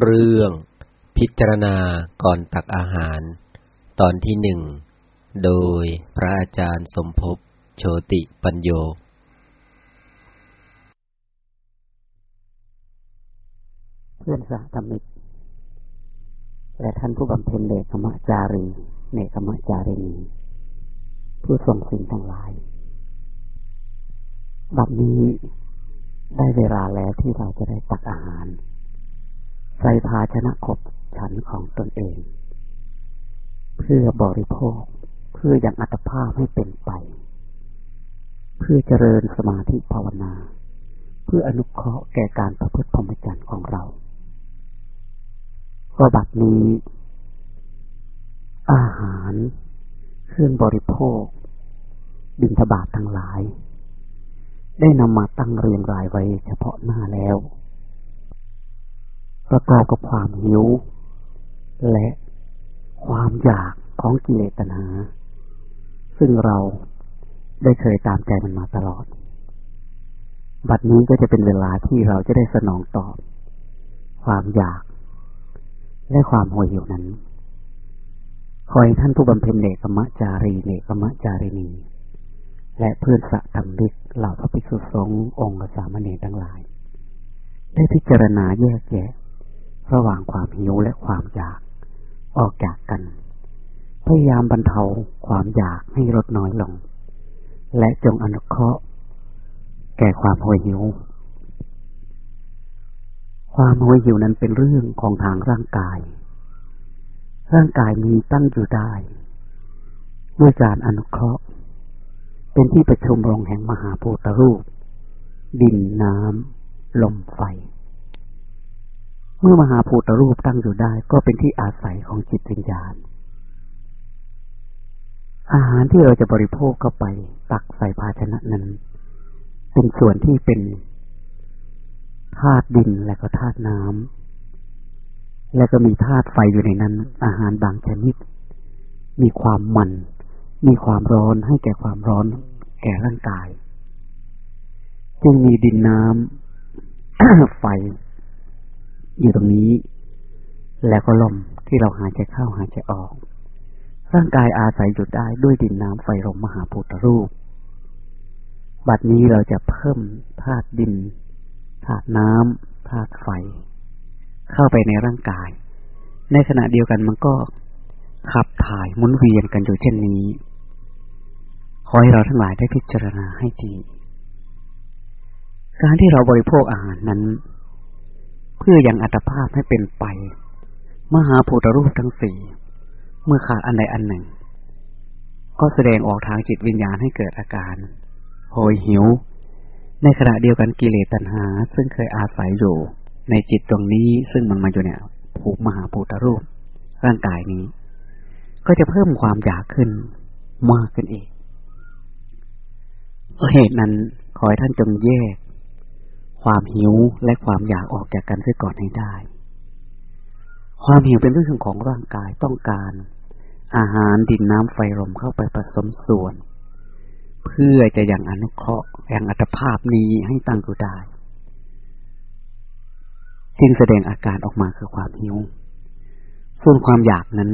เรื่อง พิจารณาก่อนตักอาหาร ตอนที่หนึ่ง โดยพระอาจารย์สมภพโชติปัญโย เพื่อนสาธมิกและท่านผู้บำเพ็ญเนกมจารีเนกมจารีนีผู้ทรงสิ่งทั้งหลาย บัดนี้ได้เวลาแล้วที่เราจะได้ตักอาหาร ใส่ภาชนะขบฉันของตนเอง เพื่อบริโภค เพื่ออย่างอัตภาพให้เป็นไป เพื่อเจริญสมาธิภาวนา เพื่ออนุเคราะห์แก่การประพฤติพรหมจรรย์ของเราก็บัดนี้ อาหารเครื่องบริโภค บิณฑบาตทั้งหลาย ได้นำมาตั้งเรียงรายไว้เฉพาะหน้าแล้ว ประกอบกับความหิว และความอยากของกิเลสตัณหา ซึ่งเราได้เคยตามใจมันมาตลอด บัดนี้ก็จะเป็นเวลาที่เราจะได้สนองตอบ ความอยาก และความหวยหิวนั้นขอให้ท่านผู้บำเพ็ญเนกมะจารีเนกมะจารีนีและเพื่อนสะธรรมิกเหล่าพระภิกษุสงฆ์องค์สามเณรทั้งหลาย ได้พิจารณาแยกแยะ ระหว่างความหิวและความอยาก ออกจากกัน พยายามบรรเทาความอยากให้ลดน้อยลง และจงอนุเคราะห์ แก่ความหวยหิว ความหวยหิวนั้นเป็นเรื่องของทางร่างกาย ร่างกายมีตั้งอยู่ได้ด้วยการอนุเคราะห์ เป็นที่ประชุมรงแห่งมหาภูตรูป ดินน้ำลมไฟ เมื่อมหาภูตรูปตั้งอยู่ได้ ก็เป็นที่อาศัยของจิตวิญญาณ อาหารที่เราจะบริโภคเข้าไป ตักใส่ภาชนะนั้น เป็นส่วนที่เป็นธาตุดินและก็ธาตุน้ำและก็มีธาตุไฟอยู่ในนั้น อาหารบางชนิด มีความมัน มีความร้อนให้แก่ความร้อน แก่ร่างกาย จึงมีดินน้ำไฟ อยู่ตรงนี้ แล้วก็ลมที่เราหายใจเข้าหายใจออก ร่างกายอาศัยอยู่ได้ด้วยดินน้ำไฟลมมหาพุทธรูป บัดนี้เราจะเพิ่มธาตุดินธาตุน้ำธาตุไฟ เข้าไปในร่างกาย ในขณะเดียวกันมันก็ขับถ่ายหมุนเวียนกันอยู่เช่นนี้ขอให้เราทั้งหลายได้พิจารณาให้ดี การที่เราบริโภคอาหารนั้น เพื่อยังอัตภาพให้เป็นไป มหาภูตรูปทั้งสี่ เมื่อขาดอันใดอันหนึ่ง ก็แสดงออกทางจิตวิญญาณให้เกิดอาการโหยหิว ในขณะเดียวกันกิเลสตัณหา ซึ่งเคยอาศัยอยู่ ในจิตตรงนี้ซึ่งมันมาอยู่เนี่ยผูกมหาภูตรูป ร่างกายนี้ ก็จะเพิ่มความอยากขึ้นมากขึ้นอีกเหตุนั้นขอให้ท่านจงแยก ความหิวและความอยากออกจากกันเสียก่อนให้ได้ ความหิวเป็นเรื่องของร่างกายต้องการ อาหารดินน้ำไฟลมเข้าไปผสมส่วน เพื่อจะยังอนุเคราะห์ยังอัตภาพนี้ให้ตั้งอยู่ได้จึงแสดงอาการออกมาคือความหิว ส่วนความอยากนั้น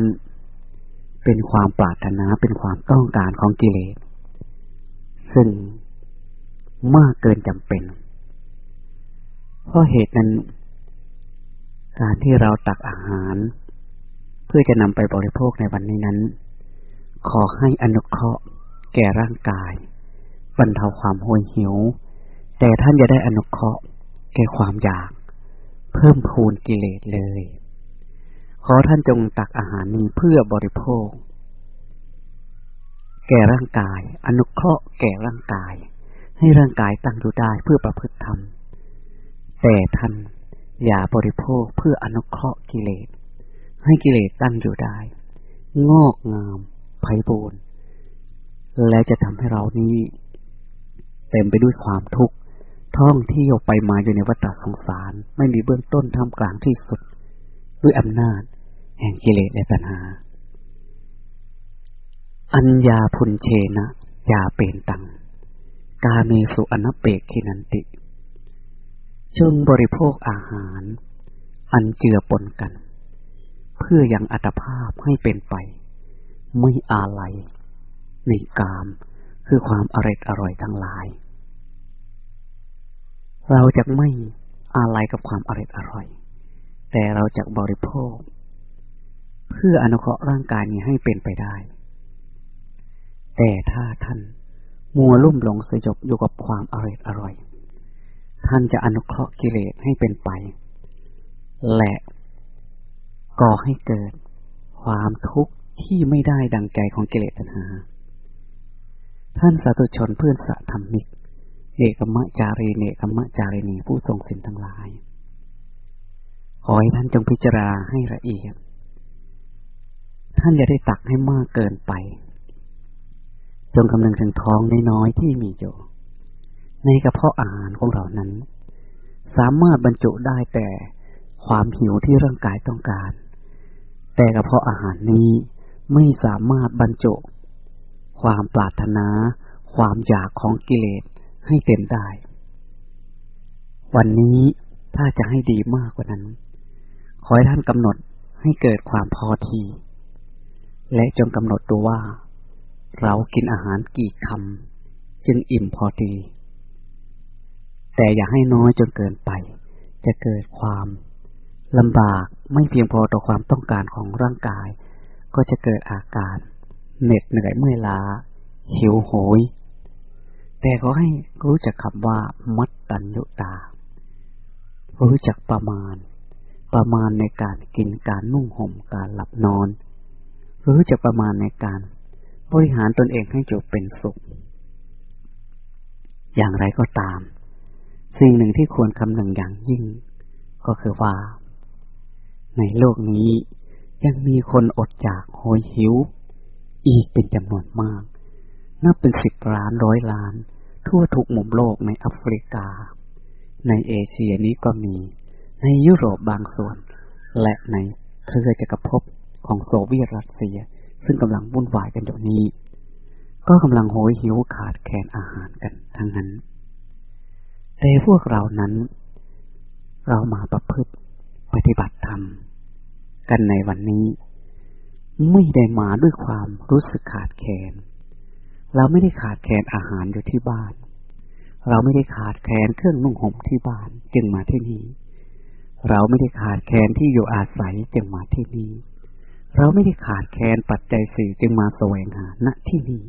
เป็นความปรารถนาเป็นความต้องการของกิเลส ซึ่งมากเกินจำเป็น เพราะเหตุนั้น การที่เราตักอาหาร เพื่อจะนำไปบริโภคในวันนี้นั้น ขอให้อนุเคราะห์ แก่ร่างกายบรรเทาความหวยหิว แต่ท่านจะได้อนุเคราะห์ แก่ความอยาก เพิ่มพูนกิเลสเลย ขอท่านจงตักอาหารนี้เพื่อบริโภค แก่ร่างกาย อนุเคราะห์ แก่ร่างกาย ให้ร่างกายตั้งอยู่ได้เพื่อประพฤติธรรม แต่ท่านอย่าบริโภคเพื่ออนุเคราะห์กิเลส ให้กิเลสตั้งอยู่ได้ งอกงามไพ่บูรณ์และจะทำให้เรานี้ เต็มไปด้วยความทุกข์ท่องเที่ยวไปมาอยู่ในวัฏสงสาร ไม่มีเบื้องต้นท่ามกลางที่สุด ด้วยอำนาจ แห่งกิเลสและปัญหา อัญญาพุนเชนะยาเป็นตัง กาเมสุอนเปกขินันติ จงบริโภคอาหาร อันเจือปนกัน เพื่อยังอัตภาพให้เป็นไป ไม่อาลัยในกามคือความอร่อยอร่อยทั้งหลาย เราจะไม่อาลัยกับความอร่อยอร่อย แต่เราจะบริโภค เพื่ออนุเคราะห์ร่างกายนี้ให้เป็นไปได้ แต่ถ้าท่านมัวลุ่มหลงสยบอยู่กับความอร่อยอร่อย ท่านจะอนุเคราะห์กิเลสให้เป็นไป และก่อให้เกิดความทุกข์ที่ไม่ได้ดังใจของกิเลสตัณหา ท่านสาธุชนเพื่อนสัธรรมิก เอกมะจารีเนกมะจารีนีผู้ทรงสินทั้งหลาย ขอให้ท่านจงพิจารณาให้ละเอียด ท่านอย่าได้ตักให้มากเกินไป จงคำนึงถึงท้องน้อยๆที่มีอยู่ ในกระเพาะอาหารของเรานั้น สามารถบรรจุได้แต่ความหิวที่ร่างกายต้องการ แต่กระเพาะอาหารนี้ไม่สามารถบรรจุ ความปรารถนา ความอยากของกิเลสให้เต็มได้ วันนี้ถ้าจะให้ดีมากกว่านั้น ขอให้ท่านกำหนดให้เกิดความพอที และจงกำหนดตัวว่า เรากินอาหารกี่คำจึงอิ่มพอดี แต่อย่าให้น้อยจนเกินไป จะเกิดความลำบากไม่เพียงพอต่อความต้องการของร่างกาย ก็จะเกิดอาการเหน็ดเหนื่อยเมื่อยล้า หิวโหย แต่ขอให้รู้จักคำว่า มัดตัญญุตา รู้จักประมาณ ประมาณในการกินการนุ่งห่มการหลับนอน รู้จักประมาณในการบริหารตนเองให้จบเป็นสุข อย่างไรก็ตาม สิ่งหนึ่งที่ควรคำนึงอย่างยิ่ง ก็คือว่า ในโลกนี้ยังมีคนอดอยากโหยหิว อีกเป็นจำนวนมาก นับเป็นสิบล้านร้อยล้าน ทั่วทุกมุมโลกในแอฟริกา ในเอเชียนี้ก็มี ในยุโรปบางส่วน และในเครือจักรภพของโซเวียตรัสเซีย ซึ่งกำลังวุ่นวายกันอยู่นี้ ก็กำลังโหยหิวขาดแคลนอาหารกันทั้งนั้น แต่พวกเรานั้น เรามาประพฤติปฏิบัติธรรม กันในวันนี้ ไม่ได้มาด้วยความรู้สึกขาดแคลนเราไม่ได้ขาดแคลนอาหารอยู่ที่บ้าน เราไม่ได้ขาดแคลนเครื่องนุ่งห่มที่บ้านจึงมาที่นี่ เราไม่ได้ขาดแคลนที่อยู่อาศัยจึงมาที่นี่ เราไม่ได้ขาดแคลนปัจจัยสี่จึงมาแสวงหาณที่นี่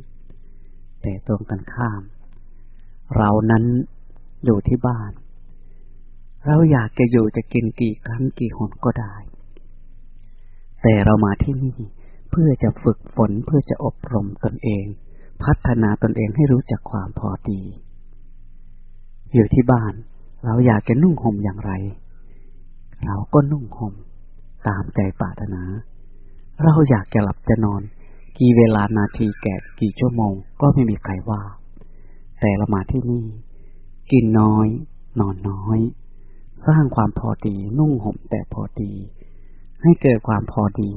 แต่ตรงกันข้าม เรานั้น อยู่ที่บ้าน เราอยากจะอยู่จะกินกี่ครั้งกี่หนก็ได้ แต่เรามาที่นี่เพื่อจะฝึกฝนเพื่อจะอบรมตนเอง พัฒนาตนเองให้รู้จักความพอดี อยู่ที่บ้าน เราอยากจะนุ่งห่มอย่างไร เราก็นุ่งห่มตามใจปรารถนา เราอยากจะหลับจะนอน กี่เวลานาทีแก่กี่ชั่วโมงก็ไม่มีใครว่า แต่เรามาที่นี่ กินน้อย นอนน้อย สร้างความพอดี นุ่งห่มแต่พอดี ให้เกิดความพอดี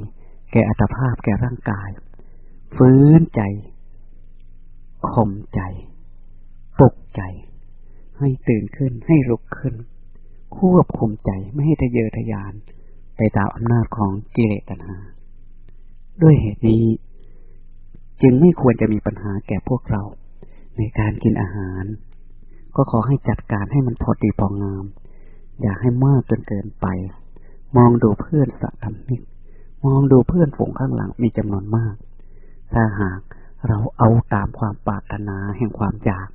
แก่อัตภาพแก่ร่างกาย ฟื้นใจข่มใจ ปลุกใจ ให้ตื่นขึ้นให้ลุกขึ้น ควบคุมใจไม่ให้ทะเยอทะยาน ไปตามอำนาจของกิเลสตัณหา ด้วยเหตุนี้ จึงไม่ควรจะมีปัญหาแก่พวกเรา ในการกินอาหาร ก็ขอให้จัดการให้มันพอดีพองาม อย่าให้มากจนเกินไป มองดูเพื่อนสัตธรรมิกมองดูเพื่อนฝูงข้างหลังมีจำนวนมาก ถ้าหากเราเอาตามความปรารถนาแห่งความอยาก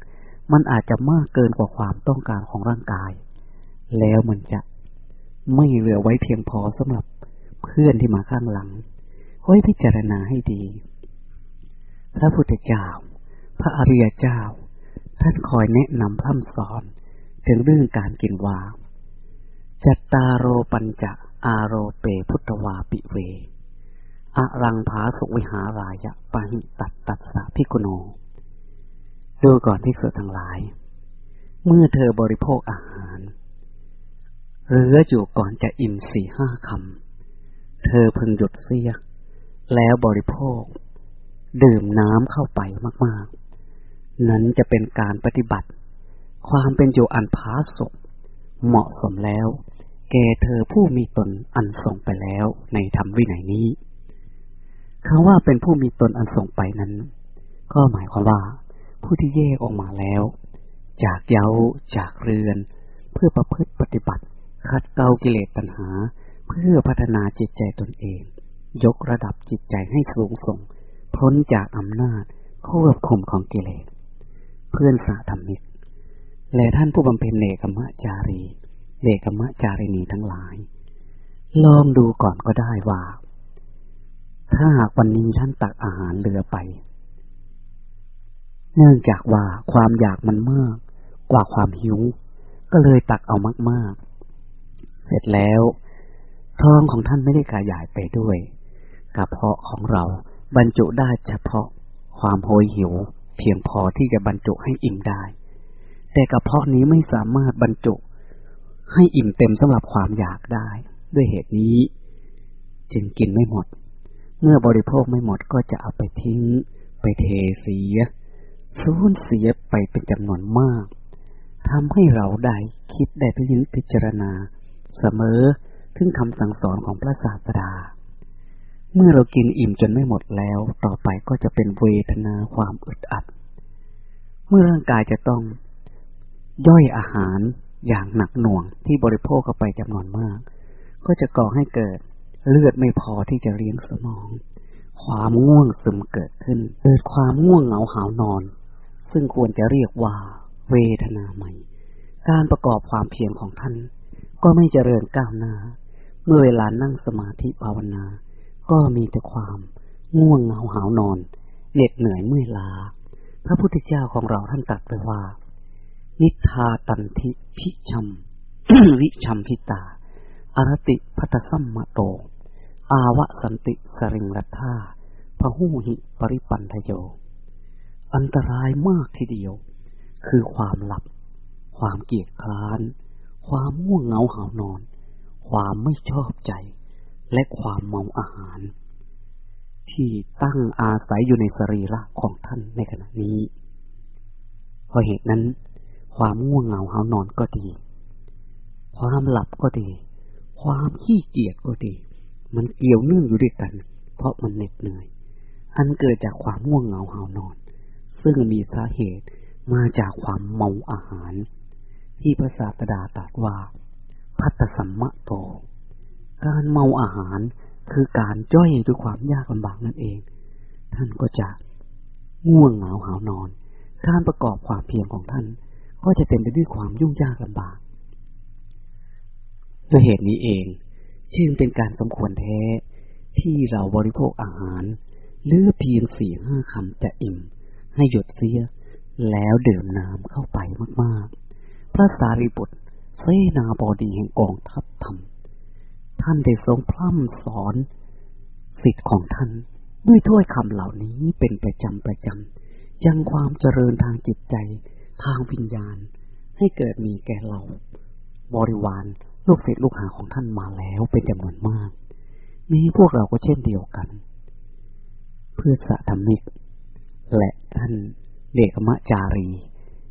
มันอาจจะมากเกินกว่าความต้องการของร่างกาย แล้วมันจะไม่เหลือไว้เพียงพอสำหรับเพื่อนที่มาข้างหลังไว้พิจารณาให้ดี พระพุทธเจ้า พระอริยเจ้า ท่านคอยแนะนำพร่ำสอน ถึงเรื่องการกินวา จัตตาโรปัญจะอาโรเปพุทธวาปิเวอะรังภาสุวิหารายะปะหิตัดตัดสะพิกุโน ดูก่อนที่เกิดทั้งหลาย เมื่อเธอบริโภคอาหารเหลืออยู่ก่อนจะอิ่มสี่ห้าคำ เธอพึงหยุดเสีย แล้วบริโภค ดื่มน้ำเข้าไปมาก ๆ นั้นจะเป็นการปฏิบัติ ความเป็นอยู่อันพาสุกเหมาะสมแล้ว แก่เธอผู้มีตนอันส่งไปแล้วในธรรมวินัยนี้คำว่าเป็นผู้มีตนอันส่งไปนั้น ก็หมายความว่า ผู้ที่แยกออกมาแล้ว จากเย้าจากเรือน เพื่อประพฤติปฏิบัติ คัดเกากิเลสตัณหา เพื่อพัฒนาจิตใจตนเอง ยกระดับจิตใจให้สูงส่ง พ้นจากอำนาจควบคุมของกิเลส เพื่อนสาธรรมิก และท่านผู้บำเพ็ญเนกมะจารีเนกมะจารีนีทั้งหลาย ลองดูก่อนก็ได้ว่า ถ้าหากวันนี้ท่านตักอาหารเหลือไป เนื่องจากว่าความอยากมันมากกว่าความหิว ก็เลยตักเอามากๆ เสร็จแล้วท้องของท่านไม่ได้ขยายไปด้วยกระเพาะของเราบรรจุได้เฉพาะความโหยหิว เพียงพอที่จะบรรจุให้อิ่มได้ แต่กระเพาะนี้ไม่สามารถบรรจุ ให้อิ่มเต็มสำหรับความอยากได้ ด้วยเหตุนี้ จึงกินไม่หมด เมื่อบริโภคไม่หมดก็จะเอาไปทิ้ง ไปเทเสียสูญเสียไปเป็นจำนวนมากทำให้เราได้คิดได้พิจารณา เสมอถึงคำสั่งสอนของพระศาสดา เมื่อเรากินอิ่มจนไม่หมดแล้ว ต่อไปก็จะเป็นเวทนาความอึดอัด เมื่อร่างกายจะต้องย่อยอาหารอย่างหนักหน่วงที่บริโภคเข้าไปจำนวนมาก ก็จะก่อให้เกิดเลือดไม่พอที่จะเลี้ยงสมอง ความง่วงซึมเกิดขึ้น เกิดความง่วงเหงาหานอน ซึ่งควรจะเรียกว่า เวทนาใหม่ การประกอบความเพียรของท่าน ก็ไม่เจริญก้าวหน้า เมื่อเวลานั่งสมาธิภาวนา ก็มีแต่ความง่วงเหงาหานอน เหน็ดเหนื่อยเมื่อยล้า พระพุทธเจ้าของเราท่านตรัสไว้ว่า นิทาตันทิพิชัมวิชัมพิตาอารติพัตสัมมโต อาวสันติสริงรัตธาพหูหิปริปันทโย อันตรายมากทีเดียว คือความหลับ ความเกียดคร้าน ความง่วงเหงาหานอน ความไม่ชอบใจ และความเมาอาหาร ที่ตั้งอาศัยอยู่ในสรีระของท่านในขณะนี้ เพราะเหตุนั้น ความง่วงเหงาหานอนก็ดี ความหลับก็ดี ความขี้เกียจก็ดี มันเกี่ยวเนื่องอยู่ด้วยกัน เพราะมันเหน็ดเหนื่อย อันเกิดจากความง่วงเหงาหานอน ซึ่งมีสาเหตุมาจากความเมาอาหาร ที่พระศาสดาตรัสว่า พัตสัมมะโต การเมาอาหารคือการจ้อยด้วยความยากลำบากนั่นเอง ท่านก็จะง่วงเหงาหานอน การประกอบความเพียรของท่าน ก็จะเต็มไปด้วยความยุ่งยากลำบากด้วยเหตุนี้เองจึงเป็นการสมควรแท้ที่เราบริโภคอาหารเลือเพียงสี่ห้าคำจะอิ่ม ให้หยุดเสีย แล้วดื่มน้ำเข้าไปมาก ๆ พระสารีบุตรเสนาบดีแห่งกองทัพธรรม ท่านได้ทรงพร่ำสอนสิทธิ์ของท่าน ด้วยถ้อยคำเหล่านี้เป็นประจำประจำยังความเจริญทางจิตใจทางวิญญาณ ให้เกิดมีแก่เรา บริวารลูกศิษย์ลูกหาของท่านมาแล้วเป็นจำนวนมาก นี้พวกเราก็เช่นเดียวกัน เพื่อสะธรรมิก และท่านเดกมะจารี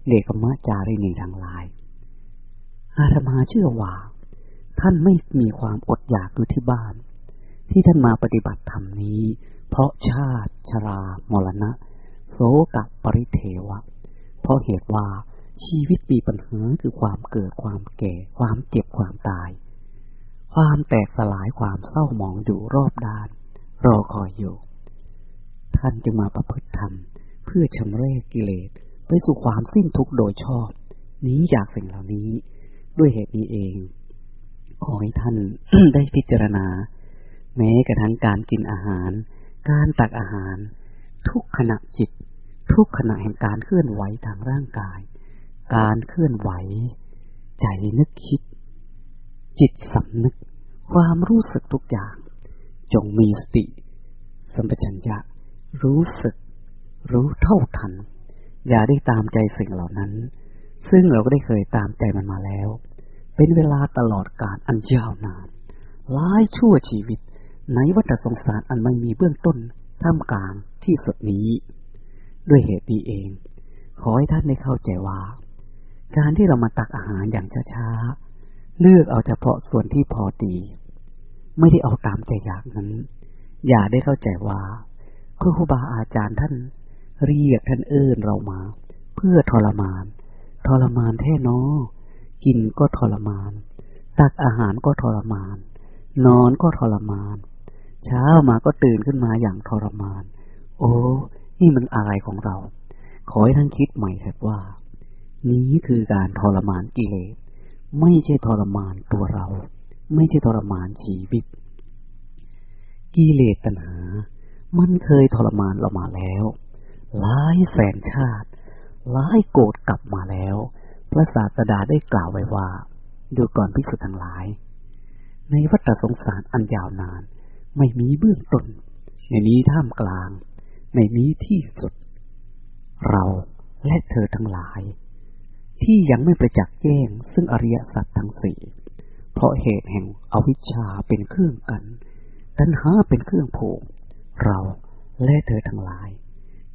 เดกมะจารีนีทั้งหลายอาตมาเชื่อว่า ท่านไม่มีความอดอยากอยู่ที่บ้าน ที่ท่านมาปฏิบัติธรรมนี้ เพราะชาติชรามรณะ โสกปริเทวะ เพราะเหตุว่าชีวิตมีปัญหาคือความเกิดความแก่ ความเจ็บความตาย ความแตกสลายความเศร้าหมองอยู่รอบด้าน รอคอยอยู่ ท่านจึงมาประพฤติธรรม เพื่อชำระกิเลสไปสู่ความสิ้นทุกข์โดยชอบ นี้จากสิ่งเหล่านี้ ด้วยเหตุนี้เอง ขอให้ท่านได้พิจารณา แม้กระทั่งการกินอาหาร การตักอาหาร ทุกขณะจิต ทุกขณะแห่งการเคลื่อนไหวทางร่างกาย การเคลื่อนไหว ใจนึกคิด จิตสำนึก ความรู้สึกทุกอย่าง จงมีสติ สัมปชัญญะ รู้สึก รู้เท่าทัน อย่าได้ตามใจสิ่งเหล่านั้น ซึ่งเราก็ได้เคยตามใจมันมาแล้ว เป็นเวลาตลอดกาลอันยาวนานหลายชั่วชีวิต ในวัฏสงสารอันไม่มีเบื้องต้นท่ามกลางที่สุดนี้ ด้วยเหตุนี้เอง ขอให้ท่านได้เข้าใจว่า การที่เรามาตักอาหารอย่างช้าๆ เลือกเอาเฉพาะส่วนที่พอดี ไม่ได้เอาตามใจอยากนั้น อย่าได้เข้าใจว่าครูบาอาจารย์ท่าน เรียกท่านเอิ้นเรามา เพื่อทรมาน ทรมานแท้นอ กินก็ทรมาน ตักอาหารก็ทรมาน นอนก็ทรมาน เช้ามาก็ตื่นขึ้นมาอย่างทรมาน โอ้นี่มันอะไรของเรา ขอให้ท่านคิดใหม่เถิดว่า นี้คือการทรมานกิเลสไม่ใช่ทรมานตัวเรา ไม่ใช่ทรมานชีวิต กิเลสตัณหา มันเคยทรมานเรามาแล้ว หลายแสนชาติ หลายโกรธกลับมาแล้ว พระศาสดาได้กล่าวไว้ว่าดูก่อนภิกษุทั้งหลาย ในวัฏสงสารอันยาวนาน ไม่มีเบื้องต้นไม่มีท่ามกลาง ไม่มีที่สุด เราและเธอทั้งหลาย ที่ยังไม่ประจักษ์แจ้งซึ่งอริยสัจทั้งสี่เพราะเหตุแห่งอวิชชาเป็นเครื่องกันตัณหาเป็นเครื่องผูกเราและเธอทั้งหลาย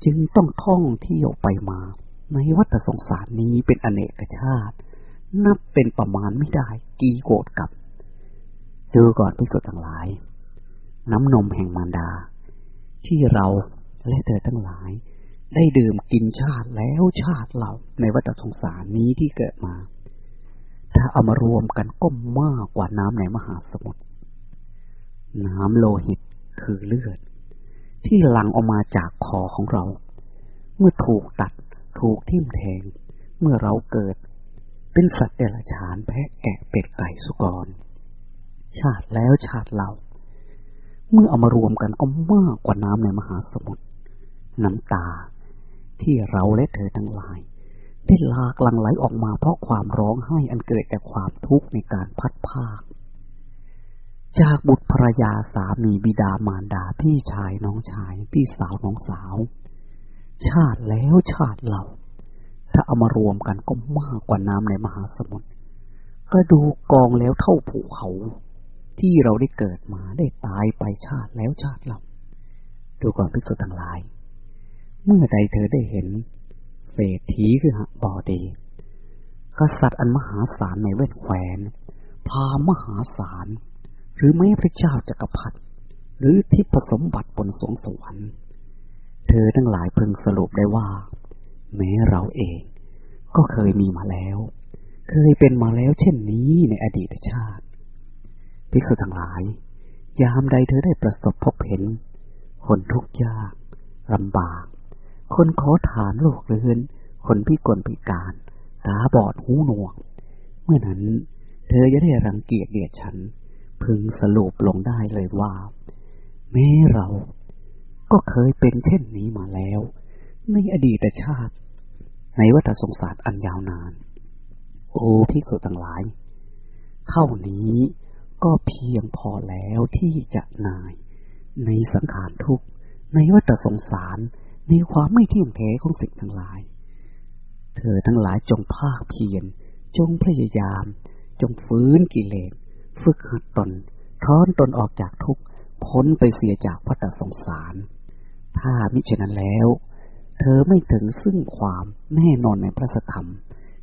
จึงต้องท่องเที่ยวไปมา ในวัฏสงสารนี้เป็นอเนกชาติ นับเป็นประมาณไม่ได้กี่โกดกับดูก่อนพิสุทธ์ทั้งหลาย น้ำนมแห่งมารดา ที่เราและเธอทั้งหลาย ได้ดื่มกินชาติแล้วชาติเราในวัฏสงสารนี้ที่เกิดมา ถ้าเอามารวมกันก็มากกว่าน้ำในมหาสมุทรน้ำโลหิตคือเลือด ที่หลั่งออกมาจากคอของเรา เมื่อถูกตัด ถูกทิ่มแทง เมื่อเราเกิด เป็นสัตว์เดรัจฉานแพะแกะเป็ดไก่สุกร ชาติแล้วชาติเรา เมื่อเอามารวมกันก็มากกว่าน้ำในมหาสมุทรน้ำตาที่เราและเธอทั้งหลาย ได้ลากลังไหลออกมาเพราะความร้องไห้อันเกิดจากความทุกข์ในการพัดภาค จากบุตรภรยาสามีบิดามารดาพี่ชายน้องชาย พี่สาวน้องสาว ชาติแล้วชาติเรา ถ้าเอามารวมกันก็มากกว่าน้ำในมหาสมุทรกระดูกกองแล้วเท่าภูเขา ที่เราได้เกิดมาได้ตายไปชาติแล้วชาติเราดูก่อนพิสุทั้งหลาย เมื่อใดเธอได้เห็นเศรษฐีคือหบอดี กษัตริย์อันมหาศาลในเวทแควนพามหาศาล หรือแม้พระเจ้าจักรพรรดิหรือทิพสมบัติบนสวงสวรรค์ เธอทั้งหลายพึงสรุปได้ว่า แม้เราเอง ก็เคยมีมาแล้ว เคยเป็นมาแล้วเช่นนี้ในอดีตชาติภิกษุทั้งหลาย ยามใดเธอได้ประสบพบเห็น คนทุกข์ยากลำบาก คนขอทานโลกเรือน คนพิกลพิการตาบอดหูหนวก เมื่อนั้น เธอจะได้รังเกียจเดียดฉัน พึงสรุปลงได้เลยว่า แม้เรา ก็เคยเป็นเช่นนี้มาแล้ว ในอดีตชาติ ในวัฏสงสารอันยาวนาน โอ้ภิกษุทั้งหลาย เท่านี้ก็เพียงพอแล้วที่จะนาย ในสังขารทุกข์ในวัฏสงสารในความไม่เที่ยงแท้ของสิ่งทั้งหลาย เธอทั้งหลายจงภาคเพียรจงพยายาม จงฟื้นกิเลสฝึกหัดตนทอนตนออกจากทุกข์พ้นไปเสียจากวัฏสงสาร ถ้ามิฉะนั้นแล้ว เธอไม่ถึงซึ่งความแน่นอนในพระธรรม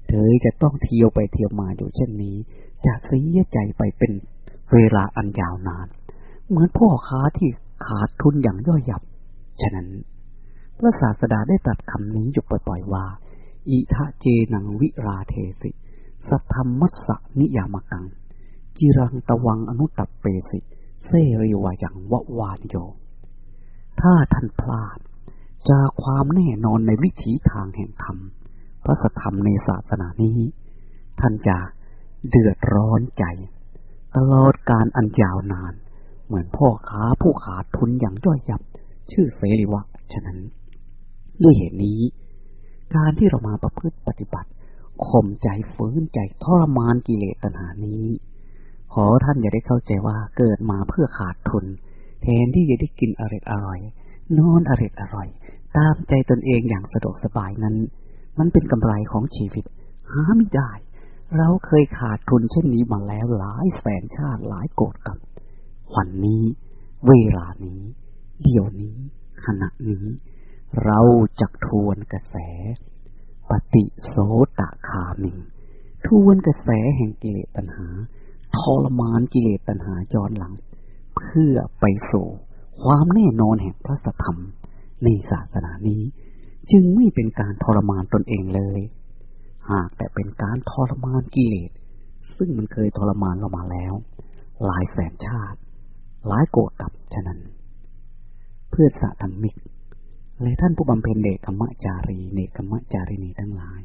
เธอจะต้องเที่ยวไปเที่ยวมาอยู่เช่นนี้จะเสียใจไปเป็นเวลาอันยาวนาน เหมือนพ่อค้าที่ขาดทุนอย่างย่อยยับ ฉะนั้น พระศาสดาได้ตรัสคำนี้อยู่บ่อยๆว่า อิทะเจนังวิราเทสิสัทธรรมัสสนิยามกังจิรังตวังอนุตับเปสิเสรีวายังวะวานโย ถ้าท่านพลาด จากความแน่นอนในวิถีทางแห่งธรรม พระสธรรมในศาสนานี้ ท่านจะเดือดร้อนใจ ตลอดการอันยาวนาน เหมือนพ่อค้าผู้ขาดทุนอย่างย่อยยับ ชื่อเสรีวะฉะนั้น ด้วยเหตุนี้ การที่เรามาประพฤติปฏิบัติข่มใจฟื้นใจทรมานกิเลสตัณหานี้ ขอท่านอย่าได้เข้าใจว่าเกิดมาเพื่อขาดทุน แทนที่จะได้กินอร่อยอร่อย นอนอร่อยอร่อย ตามใจตนเองอย่างสะดวกสบายนั้น มันเป็นกำไรของชีวิต หาไม่ได้ เราเคยขาดทุนเช่นนี้มาแล้วหลายแสนชาติหลายโกรธกับวันนี้ เวลานี้ เดี๋ยวนี้ ขณะนี้ เราจะทวนกระแส ปฏิโสตคามิงทวนกระแสแห่งกิเลสตัณหาทรมานกิเลสตัณหาย้อนหลัง เพื่อไปสู่ความแน่นอนแห่งพระธรรมในศาสนานี้ จึงไม่เป็นการทรมานตนเองเลย หากแต่เป็นการทรมานกิเลสซึ่งมันเคยทรมานเรามาแล้ว หลายแสนชาติ หลายโกรธกับฉะนั้น เพื่อสะธรรมิกและท่านผู้บำเพ็ญเนกขมจารีเนกขมจารีนีทั้งหลาย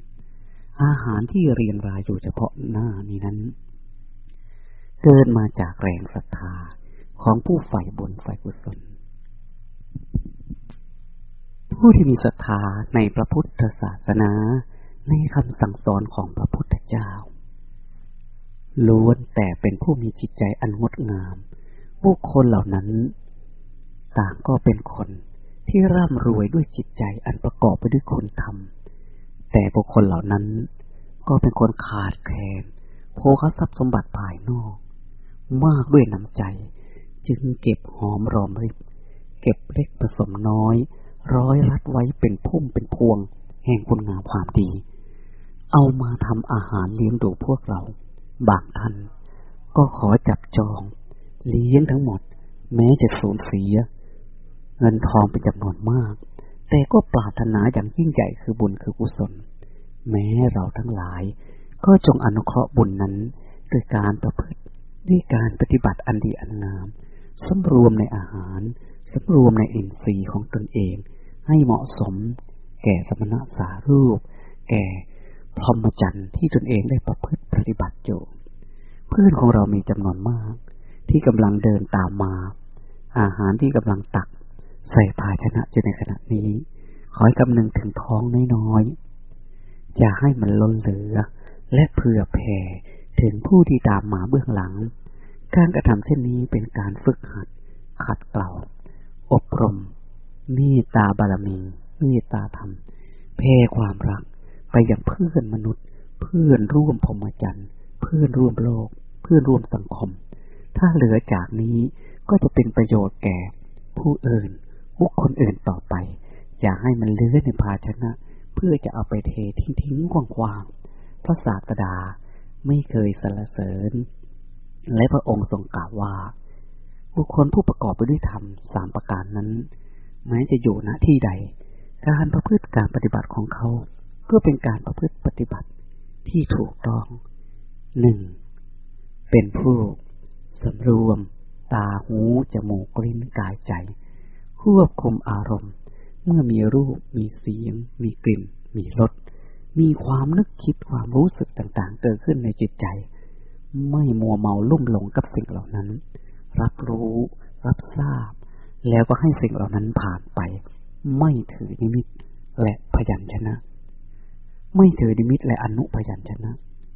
อาหารที่เรียนรายอยู่เฉพาะหน้านี้นั้น เกิดมาจากแรงศรัทธา ของผู้ใฝ่บุญใฝ่กุศลผู้ที่มีศรัทธาในพระพุทธศาสนาในคำสั่งสอนของพระพุทธเจ้าล้วนแต่เป็นผู้มีจิตใจอันงดงามบุคคลเหล่านั้น ต่างก็เป็นคนที่ร่ำรวยด้วยจิตใจอันประกอบไปด้วยคุณธรรม แต่บุคคลเหล่านั้น ก็เป็นคนขาดแคลนโภคทรัพย์สมบัติภายนอก มากด้วยน้ำใจ จึงเก็บหอมรอมริบ เก็บเล็กผสมน้อย ร้อยรัดไว้เป็นพุ่มเป็นพวง แห่งคุณงามความดี เอามาทำอาหารเลี้ยงดูพวกเรา บางท่านก็ขอจับจอง เลี้ยงทั้งหมด แม้จะสูญเสีย เงินทองเป็นจำนวนมาก แต่ก็ปรารถนาอย่างยิ่งใหญ่คือบุญคือกุศล แม้เราทั้งหลาย ก็จงอนุเคราะห์บุญนั้น ด้วยการประพฤติด้วยการปฏิบัติอันดีอันงาม สำรวมในอาหารสำรวมในอินทรีย์ของตนเอง ให้เหมาะสม แก่สมณะสารูป แก่พรหมจรรย์ที่ตนเองได้ประพฤติปฏิบัติอยู่เพื่อนของเรามีจำนวนมาก ที่กำลังเดินตามมา อาหารที่กำลังตัก ใส่ภาชนะอยู่ในขณะนี้ ขอให้คำนึงถึงท้องน้อยๆอย่าให้มันล้นเหลือ และเผื่อแผ่ถึงผู้ที่ตามมาเบื้องหลัง การกระทำเช่นนี้เป็นการฝึกหัด ขัดเกลาอบรมเมตตาบารมีเมตตาธรรมแผ่ความรัก ไปอย่างเพื่อนมนุษย์ เพื่อนร่วมพรหมจรรย์ เพื่อนร่วมโลก เพื่อนร่วมสังคม ถ้าเหลือจากนี้ก็จะเป็นประโยชน์แก่ ผู้อื่นบุคคลอื่นต่อไป อย่าให้มันเลื้อในภาชนะ เพื่อจะเอาไปเททิ้งทิ้งกว้างๆเพราะศาสดาไม่เคยสรรเสริญ และพระองค์ทรงกล่าวว่า บุคคลผู้ประกอบไปด้วยธรรมสามประการนั้น แม้จะอยู่ณที่ใด การประพฤติการปฏิบัติของเขา ก็เป็นการประพฤติปฏิบัติที่ถูกต้องหนึ่งเป็นผู้สำรวม ตาหู จมูกลิ้นกายใจ ควบคุมอารมณ์ เมื่อมีรูป มีเสียง มีกลิ่น มีรสมีความนึกคิดความรู้สึกต่างๆ เกิดขึ้นในจิตใจ ไม่มัวเมาลุ่มหลงกับสิ่งเหล่านั้น รับรู้ รับทราบ แล้วก็ให้สิ่งเหล่านั้นผ่านไป ไม่ถือนิมิตและพยัญชนะ ไม่ถือนิมิตและอนุพยัญชนะ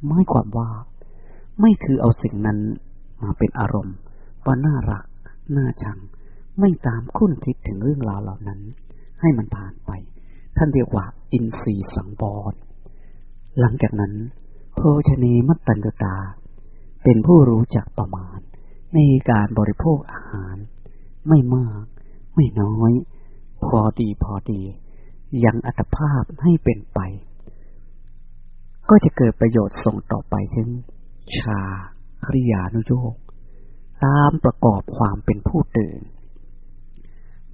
ไม่ความว่า ไม่ถือเอาสิ่งนั้นมาเป็นอารมณ์ว่าน่ารัก น่าชัง ไม่ตามคุ้นคิดถึงเรื่องราวเหล่านั้น ให้มันผ่านไป ท่านเรียกว่า อินทรีย์สังบรหลังจากนั้น โพชเนมัตตัญตา เป็นผู้รู้จักประมาณ ในการบริโภคอาหาร ไม่มาก ไม่น้อย พอดีพอดี ยังอัตภาพให้เป็นไป ก็จะเกิดประโยชน์ส่งต่อไปถึงชาคริยานุโยกตามประกอบความเป็นผู้ตื่น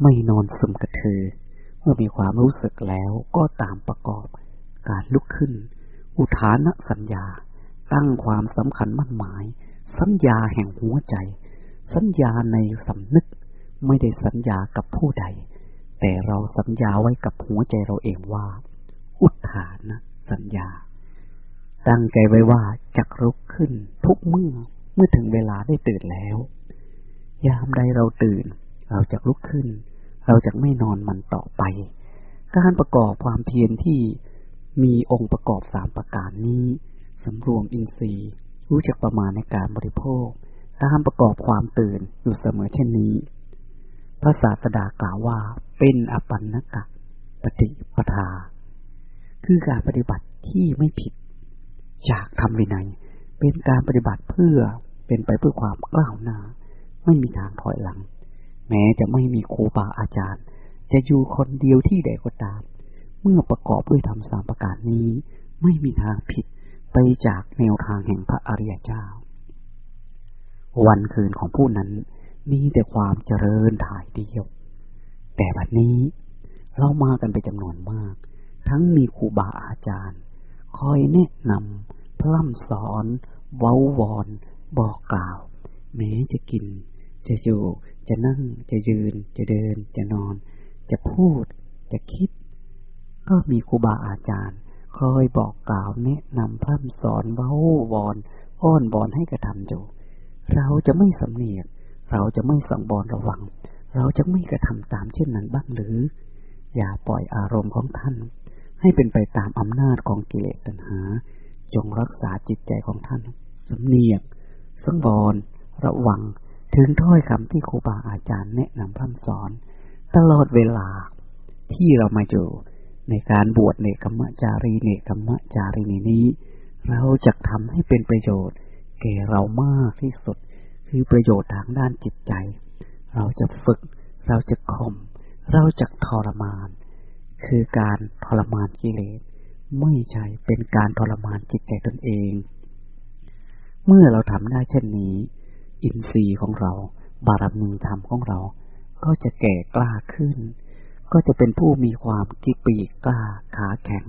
ไม่นอนซึมกระเทือเมื่อมีความรู้สึกแล้วก็ตามประกอบการลุกขึ้น อุทานสัญญา ตั้งความสำคัญมั่นหมาย สัญญาแห่งหัวใจ สัญญาในสำนึก ไม่ได้สัญญากับผู้ใด แต่เราสัญญาไว้กับหัวใจเราเองว่า อุทานสัญญา ตั้งใจไว้ว่าจะลุกขึ้นทุกเมื่อเมื่อถึงเวลาได้ตื่นแล้ว ยามใดเราตื่น เราจะลุกขึ้น เราจะไม่นอนมันต่อไป การประกอบความเพียรที่มีองค์ประกอบสามประการนี้ สำรวมอินทรีย์ รู้จักประมาณในการบริโภคตามประกอบความตื่นอยู่เสมอเช่นนี้ พระศาสดากล่าวว่าเป็นอปันนกะปฏิปทา คือการปฏิบัติที่ไม่ผิด จากทำวินัย เป็นการปฏิบัติเพื่อเป็นไปเพื่อความกล้าวหน้า ไม่มีทางถอยหลัง แม้จะไม่มีครูบาอาจารย์ จะอยู่คนเดียวที่ใดก็ตาม เมื่อประกอบด้วยธรรมสามประการนี้ ไม่มีทางผิด ไปจากแนวทางแห่งพระอริยเจ้า วันคืนของผู้นั้นมีแต่ความเจริญถ่ายเดียว แต่บัดนี้เรามากันเป็นจำนวนมาก ทั้งมีครูบาอาจารย์ คอยแนะนำพร่ำสอน เว้าวอน บอกกล่าว แม้จะกิน จะอยู่ จะนั่ง จะยืน จะเดิน จะนอน จะพูด จะคิด ก็มีครูบาอาจารย์ คอยบอกกล่าวแนะนำพร่ำสอนเว้าวอนอ้อนบอนให้กระทำอยู่ เราจะไม่สำเนียก เราจะไม่สังบอนระวัง เราจะไม่กระทำตามเช่นนั้นบ้างหรือ อย่าปล่อยอารมณ์ของท่าน ให้เป็นไปตามอำนาจของกิเลสตัณหา จงรักษาจิตใจของท่านสำเนียก สังบอนระวังถึงถ้อยคำที่ครูบาอาจารย์แนะนำพร่ำสอน ตลอดเวลาที่เรามาอยู่ ในการบวชเนกรรมจารีเนกรรมจารีนนี้ เราจะทำให้เป็นประโยชน์ แก่เรามากที่สุด คือประโยชน์ทางด้านจิตใจ เราจะฝึก เราจะข่มเราจะทรมาน คือการทรมานกิเลสไม่ใช่เป็นการทรมานจิตใจตนเอง เมื่อเราทำได้เช่นนี้ อินทรีย์ของเรา บารมีธรรมของเรา ก็จะแก่กล้าขึ้น ก็จะเป็นผู้มีความกิปีกล้าขาแข็ง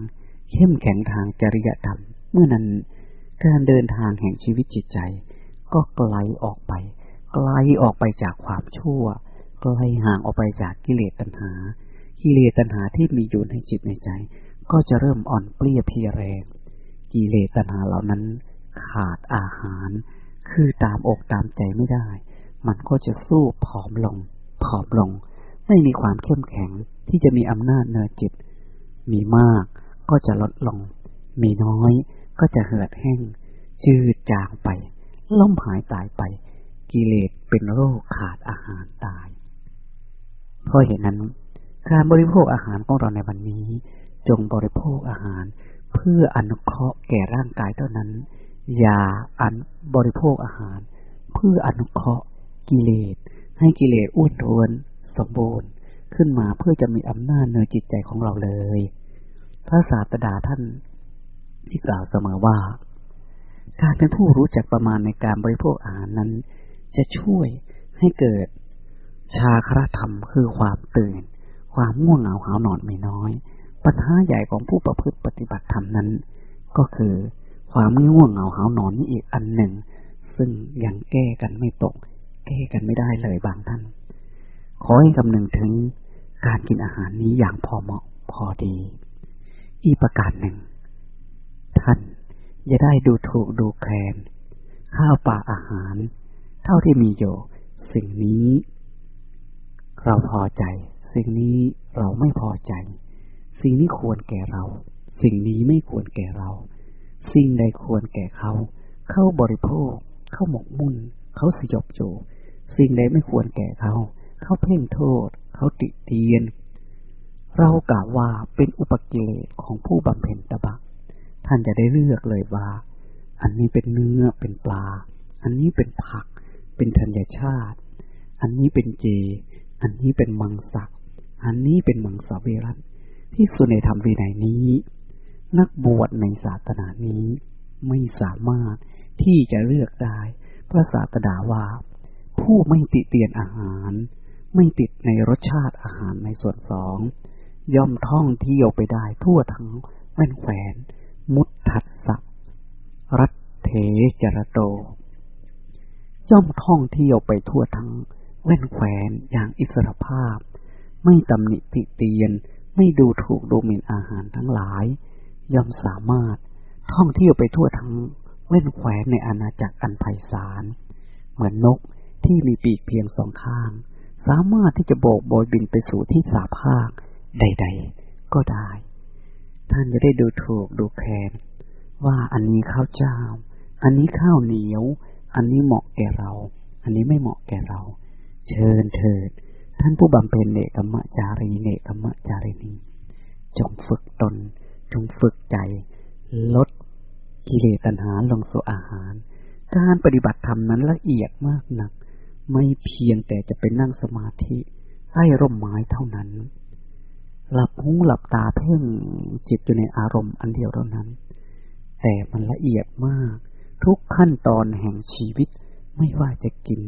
เข้มแข็งทางจริยธรรม เมื่อนั้นการเดินทางแห่งชีวิตจิตใจ ก็ไกลออกไป ไกลออกไปจากความชั่วไกลห่างออกไปจากกิเลสตัณหา กิเลสตัณหาที่มีอยู่ในจิตในใจ ก็จะเริ่มอ่อนเปลี้ยเพียแรง กิเลสตัณหาเหล่านั้น ขาดอาหาร คือตามอกตามใจไม่ได้ มันก็จะสู้ผอมลง ผอมลง ไม่มีความเข้มแข็งที่จะมีอำนาจเหนือจิต มีมากก็จะลดลง มีน้อยก็จะเหือดแห้ง จืดจางไป ล่มหายตายไป กิเลสเป็นโรคขาดอาหารตาย เพราะเหตุนั้น การบริโภคอาหารของเราในวันนี้ จงบริโภคอาหาร เพื่ออนุเคราะห์แก่ร่างกายเท่านั้น อย่าอันบริโภคอาหาร เพื่ออนุเคราะห์กิเลสให้กิเลสอ้วนท้วน สมบูรณ์ขึ้นมาเพื่อจะมีอำนาจเหนือจิตใจของเราเลย พระศาสดาท่านที่กล่าวเสมอว่า การเป็นผู้รู้จักประมาณในการบริโภคอาหารนั้น จะช่วยให้เกิดชาครธรรมคือความตื่น ความง่วงเหงาหาวนอนไม่น้อย ปัญหาใหญ่ของผู้ประพฤติปฏิบัติธรรมนั้น ก็คือ ความง่วงเหงาหาวนอนนี่อีกอันหนึ่ง ซึ่งยังแก้กันไม่ตก แก้กันไม่ได้เลยบางท่าน ขอให้คำนึงถึงการกินอาหารนี้อย่างพอเหมาะพอดี อีกประการหนึ่ง ท่านอย่าได้ดูถูกดูแคลน ข้าวปลาอาหาร เท่าที่มีอยู่สิ่งนี้ เราพอใจ สิ่งนี้เราไม่พอใจ สิ่งนี้ควรแก่เรา สิ่งนี้ไม่ควรแก่เรา สิ่งใดควรแก่เขา เข้าบริโภค เข้าหมกมุ่น เขาสยบโจสิ่งใดไม่ควรแก่เขา เขาเพ่งโทษ เขาติเตียน เรากล่าวว่าเป็นอุปกิเลสของผู้บำเพ็ญตบะ ท่านจะได้เลือกเลยว่า อันนี้เป็นเนื้อเป็นปลา อันนี้เป็นผัก เป็นธัญชาติ อันนี้เป็นเจ อันนี้เป็นมังสะอันนี้เป็นมังสวิรัตที่สุดในธรรมวินัยนี้ นักบวชในศาสนานี้ไม่สามารถที่จะเลือกได้พระศาสดาว่า ผู้ไม่ติเตียนอาหาร ไม่ติดในรสชาติอาหารในส่วนสอง ย่อมท่องเที่ยวไปได้ทั่วทั้งแว่นแขวน มุตทัสสะรัตเถจรโต ย่อมท่องเที่ยวไปทั่วทั้งแว่นแขวนอย่างอิสรภาพ ไม่ตำหนิติเตียนไม่ดูถูกดูหมิ่นอาหารทั้งหลาย ย่อมสามารถท่องเที่ยวไปทั่วทั้งเว้นแขวนในอาณาจักรอันไพศาล เหมือนนกที่มีปีกเพียงสองข้าง สามารถที่จะโบกโบยบินไปสู่ที่สาภาคใด ๆ ก็ได้ ท่านจะได้ดูถูกดูแคลนว่าอันนี้ข้าวเจ้า อันนี้ข้าวเหนียว อันนี้เหมาะแก่เรา อันนี้ไม่เหมาะแก่เรา เชิญเถิด ท่านผู้บำเพ็ญเนกรรมจารีเนกรรมจารีนีจงฝึกตน จงฝึกใจ ลดกิเลสตัณหาลงสู่อาหาร การปฏิบัติธรรมนั้นละเอียดมากนัก ไม่เพียงแต่จะไปนั่งสมาธิใต้ร่มไม้เท่านั้น หลับหูหลับตาเพ่งจิตอยู่ในอารมณ์อันเดียวเท่านั้น แต่มันละเอียดมาก ทุกขั้นตอนแห่งชีวิตไม่ว่าจะกิน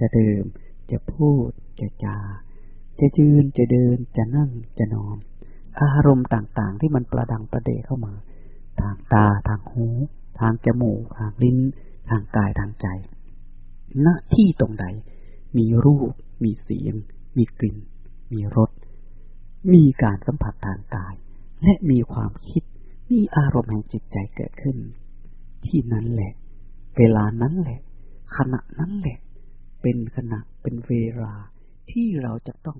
จะเดิม จะพูด จะจา จะยืนจะเดินจะนั่งจะนอน อารมณ์ต่างๆ ที่มันประดังประเดเข้ามา ทางตาทางหู ทางจมูกทางลิ้น ทางกายทางใจ ณที่ตรงใด มีรูป มีเสียง มีกลิ่น มีรส มีการสัมผัสทางกาย และมีความคิด มีอารมณ์แห่งจิตใจเกิดขึ้น ที่นั้นแหละ เวลานั้นแหละ ขณะนั้นแหละ เป็นขณะเป็นเวลาที่เราจะต้อง